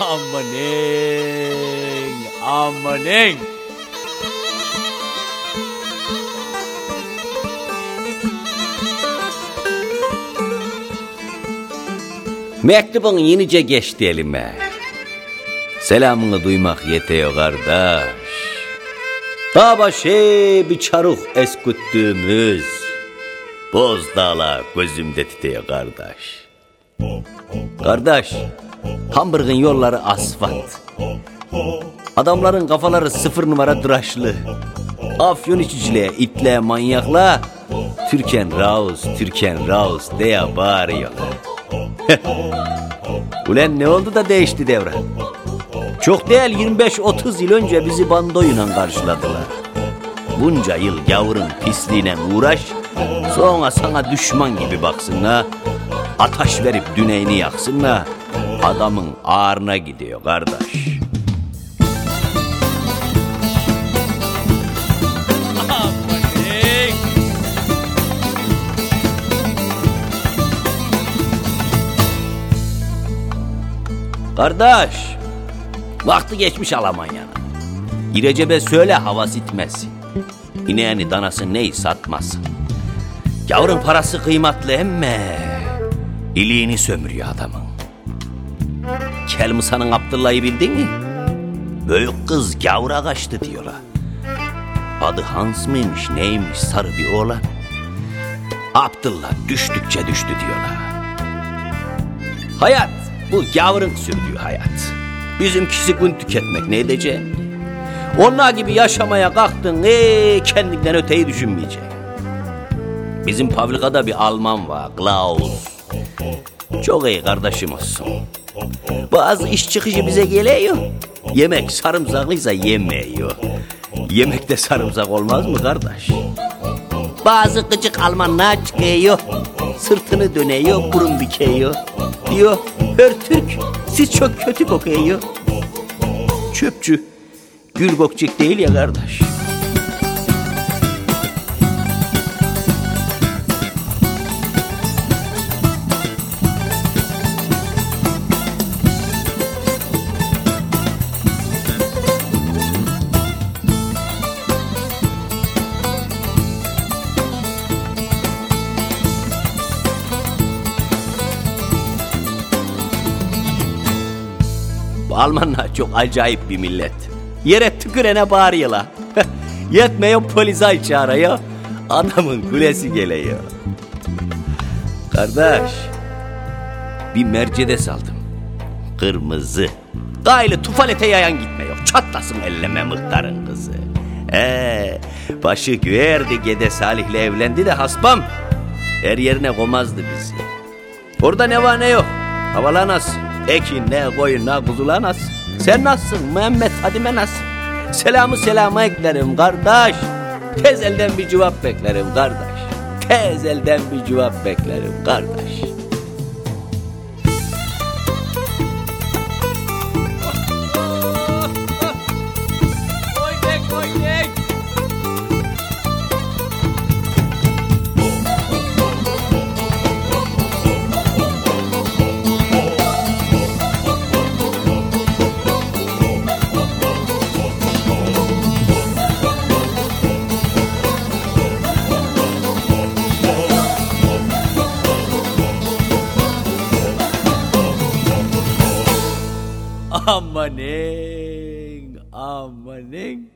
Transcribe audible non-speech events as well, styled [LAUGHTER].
Amanın, amanın. Mektubun yenice geçti elime. Selamını duymak yetiyor kardeş. Dağ şey bir çaruk esküttüğümüz. Boz dağlar gözümde titiyor kardeş. Kardeş, Hamburg'un yolları asfalt. Adamların kafaları sıfır numara tıraşlı. Afyon içiciliğe, itle, manyakla Türken Raus, Türken Raus diye bağırıyorlar. [LAUGHS] Ulan ne oldu da değişti devran? Çok değil 25-30 yıl önce bizi bandoyla karşıladılar. Bunca yıl gavurun pisliğine uğraş, sonra sana düşman gibi baksınlar. Ataş verip düneyini yaksınlar. Adamın ağrına gidiyor kardeş. Kardeş, vakti geçmiş Almanya'nın. İrecebe söyle hava sitmesin. İneğini danası neyi satmasın. Yavrun parası kıymetli emme. İliğini sömürüyor adamın. Kelmusa'nın Abdullah'ı bildin mi? Büyük kız gavura kaçtı diyorlar. Adı Hans mıymış neymiş sarı bir oğlan. Abdullah düştükçe düştü diyorlar. Hayat bu gavurun sürdüğü hayat. Bizimkisi gün tüketmek ne edecek? Onlar gibi yaşamaya kalktın ee, kendinden öteyi düşünmeyecek. Bizim fabrikada bir Alman var Klaus. Çok iyi kardeşim olsun. Bazı iş çıkışı bize geliyor. Yemek sarımsaklıysa yemiyor. Yemekte sarımsak olmaz mı kardeş? Bazı gıcık Almanlar çıkıyor. Sırtını dönüyor, burun büküyor. Diyor, her Türk siz çok kötü kokuyor. Çöpçü, gül kokcuk değil ya kardeş. Almanlar çok acayip bir millet. Yere tükürene bağırıyorlar. [LAUGHS] Yetmiyor polisi çağırıyor. Adamın kulesi geliyor. Kardeş, bir Mercedes aldım. Kırmızı. Gaylı tufalete yayan gitmiyor. Çatlasın elleme muhtarın kızı. Ee, başı güverdi Gede Salih'le evlendi de haspam. Her yerine komazdı bizi. Orada ne var ne yok. Havalar nasıl? Ekin ne koyun ne kuzular nasıl? Sen nasılsın Muhammed Fadime nasıl? Selamı selama eklerim kardeş. Tez elden bir cevap beklerim kardeş. Tez elden bir cevap beklerim kardeş. Amaning, amaning.